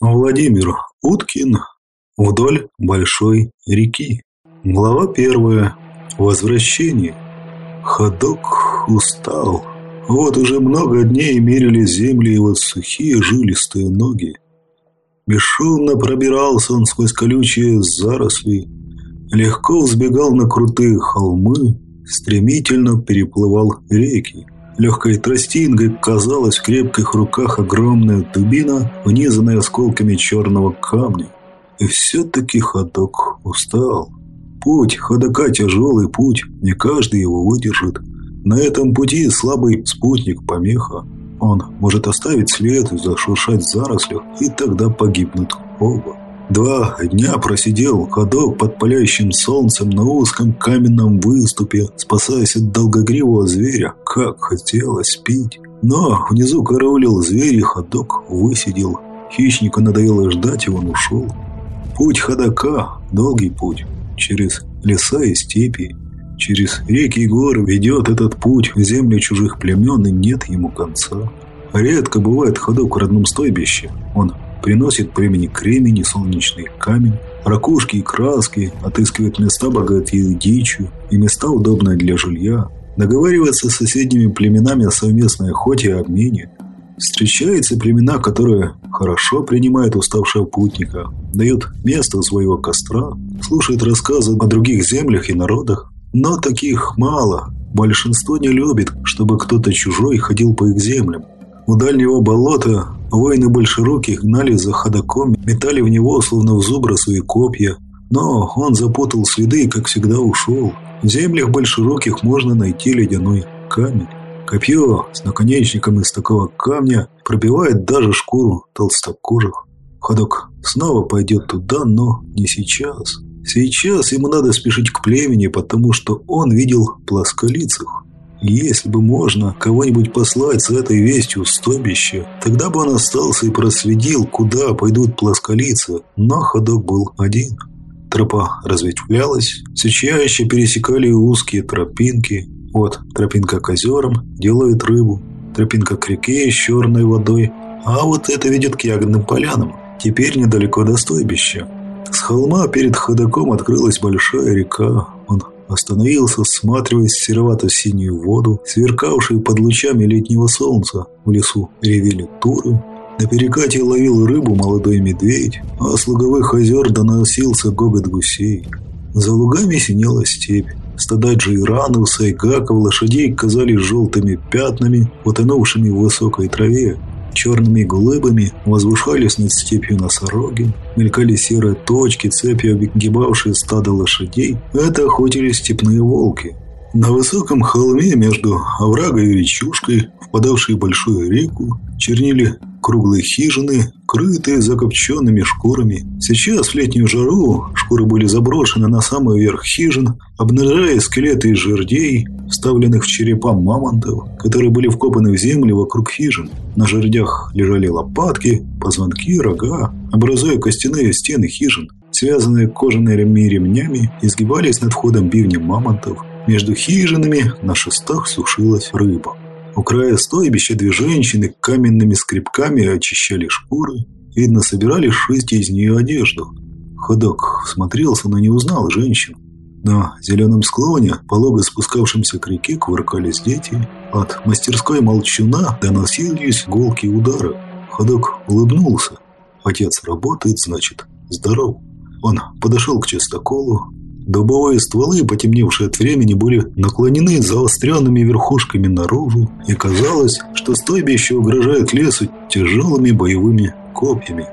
Владимир Уткин вдоль большой реки. Глава первая. Возвращение. Ходок устал. Вот уже много дней мерили земли его сухие жилистые ноги. Бесшумно пробирался он сквозь колючие заросли, легко взбегал на крутые холмы, стремительно переплывал реки. Легкой тростинкой казалась в крепких руках огромная дубина, унизанная осколками черного камня. И все-таки ходок устал. Путь ходока тяжелый путь, не каждый его выдержит. На этом пути слабый спутник помеха. Он может оставить след и зашуршать в и тогда погибнут оба. Два дня просидел ходок под палящим солнцем на узком каменном выступе, спасаясь от долгогривого зверя, как хотелось пить. Но внизу караулил зверь и ходок высидел. Хищнику надоело ждать, и он ушел. Путь ходока – долгий путь. Через леса и степи, через реки и горы ведет этот путь в землю чужих племен, и нет ему конца. Редко бывает ходок в родном стойбище. Он приносит племени кремень солнечный камень, ракушки и краски, отыскивает места богатые дичью и места удобные для жилья, договаривается с соседними племенами о совместной охоте и обмене. Встречаются племена, которые хорошо принимают уставшего путника, дают место у своего костра, слушают рассказы о других землях и народах. Но таких мало. Большинство не любит, чтобы кто-то чужой ходил по их землям. У дальнего болота воины большеруких гнали за ходоком, метали в него, словно в зубра, свои копья. Но он запутал следы и, как всегда, ушел. В землях большеруких можно найти ледяной камень. Копье с наконечником из такого камня пробивает даже шкуру толстокожих. Ходок снова пойдет туда, но не сейчас. Сейчас ему надо спешить к племени, потому что он видел плосколицых. Если бы можно кого-нибудь послать с этой вестью в стойбище, тогда бы он остался и проследил, куда пойдут плосколицы, но ходок был один. Тропа разветвлялась, все чаще пересекали узкие тропинки. Вот тропинка к озерам, делает рыбу, тропинка к реке с черной водой, а вот это ведет к ягодным полянам. Теперь недалеко до стойбища. С холма перед ходоком открылась большая река. Он Остановился, всматриваясь в серовато-синюю воду, сверкавшую под лучами летнего солнца. В лесу ревели туры. На перекате ловил рыбу молодой медведь, а с луговых озер доносился гогот гусей. За лугами синела степь. Стада джейранов, сайгаков, лошадей казались желтыми пятнами, утонувшими в высокой траве. Черными глыбами возвышались над степью носороги, мелькали серые точки, цепью обгибавшие стадо лошадей. Это охотились степные волки. На высоком холме между оврагой и речушкой, впадавшей в большую реку, чернили круглые хижины, крытые закопченными шкурами. Сейчас, в летнюю жару, шкуры были заброшены на самый верх хижин, обнажая скелеты из жердей, вставленных в черепа мамонтов, которые были вкопаны в землю вокруг хижин. На жердях лежали лопатки, позвонки, рога, образуя костяные стены хижин. Связанные кожаными ремнями, изгибались над входом бивни мамонтов. Между хижинами на шестах сушилась рыба. У края стойбища две женщины каменными скребками очищали шкуры. Видно, собирали шить из нее одежду. Ходок смотрелся, но не узнал женщин. На зеленом склоне, полого спускавшемся к реке, кувыркались дети. От мастерской молчуна доносились голки удары. Ходок улыбнулся. Отец работает, значит, здоров. Он подошел к чистоколу, Дубовые стволы, потемневшие от времени, были наклонены заостренными верхушками наружу, и казалось, что стойбище угрожает лесу тяжелыми боевыми копьями.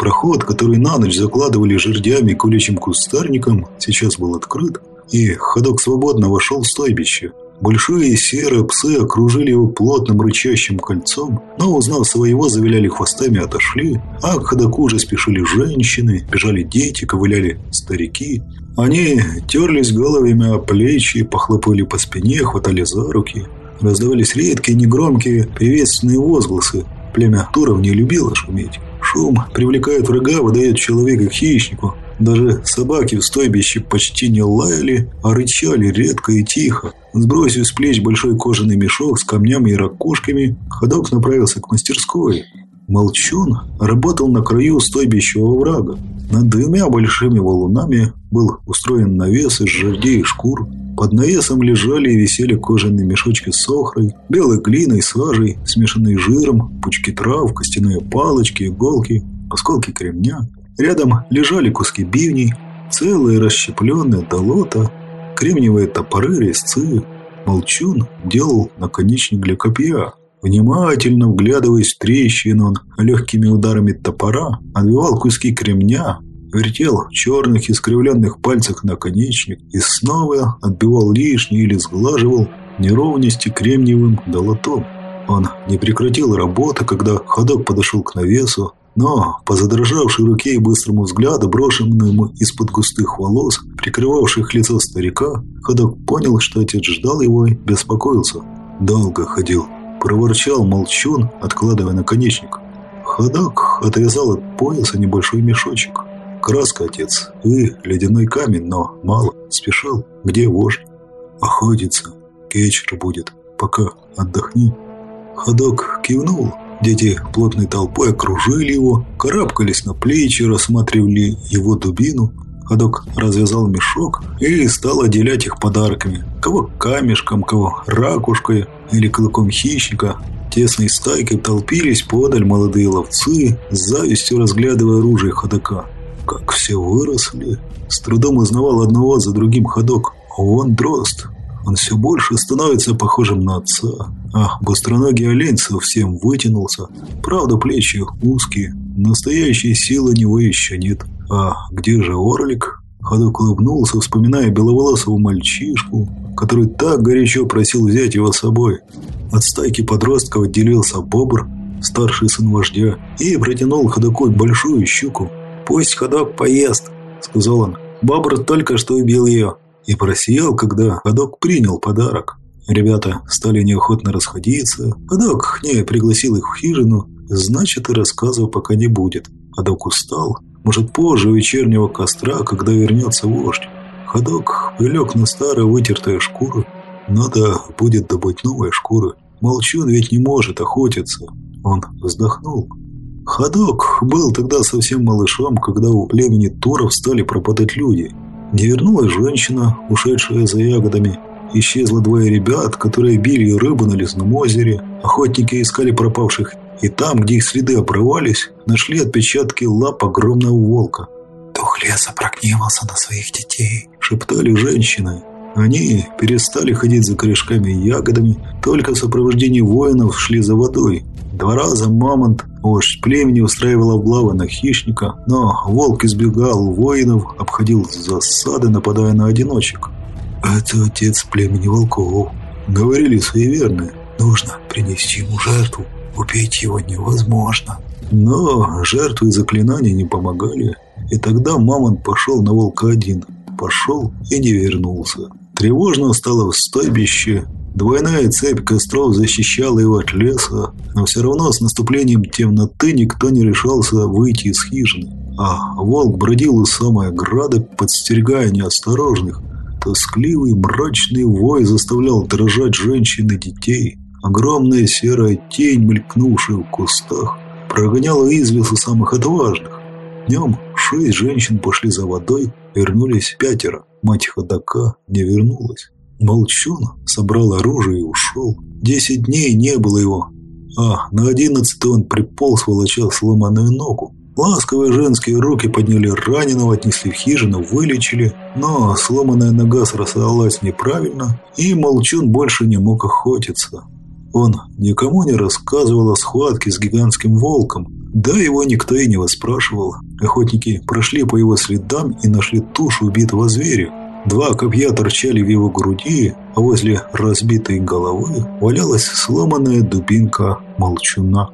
Проход, который на ночь закладывали жердями и колючим кустарником, сейчас был открыт, и ходок свободно вошел в стойбище. Большие серые псы окружили его плотным рычащим кольцом, но, узнав своего, завиляли хвостами и отошли, а к ходоку уже спешили женщины, бежали дети, ковыляли старики. Они терлись головами о плечи, похлопали по спине, хватали за руки. Раздавались редкие, негромкие приветственные возгласы. Племя Туров не любило шуметь. Шум привлекает врага, выдает человека к хищнику. Даже собаки в стойбище почти не лаяли, а рычали редко и тихо. Сбросив с плеч большой кожаный мешок с камнями и ракушками, ходок направился к мастерской. Молчун работал на краю стойбищего врага. Над двумя большими валунами был устроен навес из жердей и шкур. Под навесом лежали и висели кожаные мешочки с охрой, белой глиной, сажей, смешанной жиром, пучки трав, костяные палочки, иголки, осколки кремня. Рядом лежали куски бивней, целые расщепленные долота, кремниевые топоры, резцы. Молчун делал наконечник для копья. Внимательно вглядываясь в трещину, он легкими ударами топора отбивал куски кремня, вертел в черных искривленных пальцах наконечник и снова отбивал лишние или сглаживал неровности кремниевым долотом. Он не прекратил работы, когда ходок подошел к навесу, но по задрожавшей руке и быстрому взгляду, брошенному из-под густых волос, прикрывавших лицо старика, ходок понял, что отец ждал его и беспокоился. Долго ходил, проворчал молчун, откладывая наконечник. Ходок отвязал от пояса небольшой мешочек. Краска, отец, и ледяной камень, но мало. Спешил. Где вождь? Охотится. К вечеру будет. Пока отдохни. Ходок кивнул. Дети плотной толпой окружили его, карабкались на плечи, рассматривали его дубину. Ходок развязал мешок и стал отделять их подарками. Кого камешком, кого ракушкой или клыком хищника. Тесной стайкой толпились подаль молодые ловцы, с завистью разглядывая оружие ходока. Как все выросли. С трудом узнавал одного за другим ходок. Он дрозд. Он все больше становится похожим на отца. А быстроногий олень совсем вытянулся. Правда, плечи узкие. Настоящей силы него еще нет. А где же Орлик? Ходок улыбнулся, вспоминая беловолосого мальчишку, который так горячо просил взять его с собой. От стайки подростков отделился бобр, старший сын вождя, и протянул ходоку большую щуку. «Пусть ходок поест», — сказал он. «Бобр только что убил ее». И просиял, когда ходок принял подарок. Ребята стали неохотно расходиться. Ходок не пригласил их в хижину, значит и рассказов пока не будет. Ходок устал. Может, позже вечернего костра, когда вернется вождь. Ходок прилег на старую вытертую шкуру. Надо будет добыть новые шкуры. Молчун ведь не может охотиться. Он вздохнул. Ходок был тогда совсем малышом, когда у племени Туров стали пропадать люди. Не вернулась женщина, ушедшая за ягодами. Исчезло двое ребят, которые били рыбу на лесном озере. Охотники искали пропавших. И там, где их следы обрывались, нашли отпечатки лап огромного волка. «Дух леса прогневался на своих детей», — шептали женщины. Они перестали ходить за корешками и ягодами, только в сопровождении воинов шли за водой. Два раза мамонт, вождь племени, устраивал облавы на хищника, но волк избегал воинов, обходил засады, нападая на одиночек. «Это отец племени волков», — говорили суеверные. «Нужно принести ему жертву, убить его невозможно». Но жертвы и заклинания не помогали, и тогда мамонт пошел на волка один. Пошел и не вернулся. Тревожно стало в стойбище. Двойная цепь костров защищала его от леса, но все равно с наступлением темноты никто не решался выйти из хижины. А волк бродил у самой ограды, подстерегая неосторожных. Тоскливый мрачный вой заставлял дрожать женщин и детей. Огромная серая тень, мелькнувшая в кустах, прогоняла из леса самых отважных. Днем шесть женщин пошли за водой, вернулись пятеро. Мать ходока не вернулась. Молчун собрал оружие и ушел. Десять дней не было его. А на одиннадцатый он приполз, волоча сломанную ногу. Ласковые женские руки подняли раненого, отнесли в хижину, вылечили, но сломанная нога сросалась неправильно, и Молчун больше не мог охотиться. Он никому не рассказывал о схватке с гигантским волком, да его никто и не выспрашивал. Охотники прошли по его следам и нашли тушу убитого зверя. Два копья торчали в его груди, а возле разбитой головы валялась сломанная дубинка молчуна.